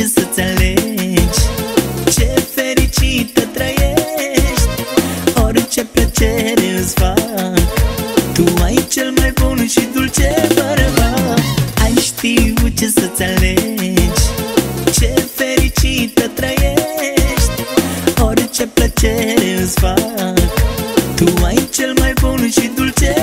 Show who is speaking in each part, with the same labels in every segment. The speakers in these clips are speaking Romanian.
Speaker 1: ce să-ți alegi. Ce fericită trăiești. Orice plăcere îți fac. Tu ai cel mai bun și dulce bărbat Ai știut ce să-ți alegi. Ce fericită trăiești. Orice plăcere îți fac. Tu ai cel mai bun și dulce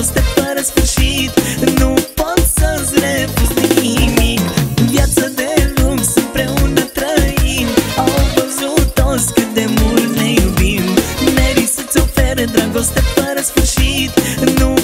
Speaker 1: dragoste fără sfârșit. Nu pot să-ți refuz nimic. Viața de lux împreună trăim. Au văzut toți cât de mult ne iubim. Meri să-ți ofere dragoste fără sfârșit. Nu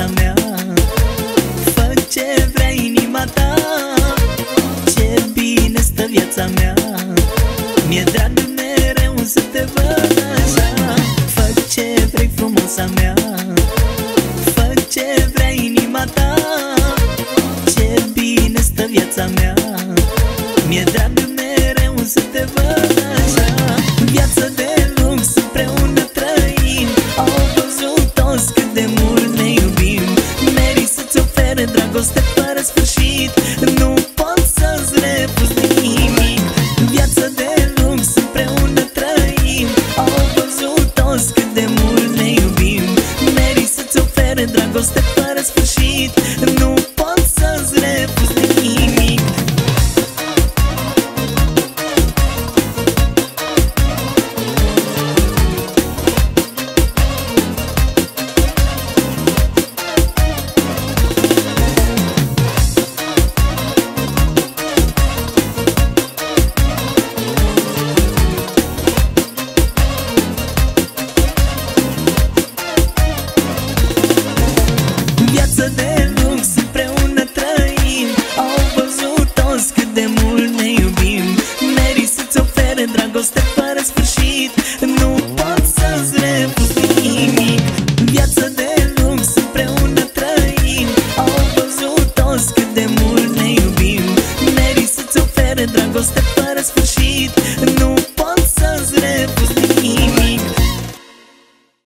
Speaker 1: vrei frumoasa mea. Fă ce vrea inima ta. Ce bine stă viața mea. Mi-e drag mereu să te văd așa. Fă ce vrei frumoasa mea. Fă ce vrea inima ta. Ce bine stă viața mea. Mi-e drag mereu să te văd așa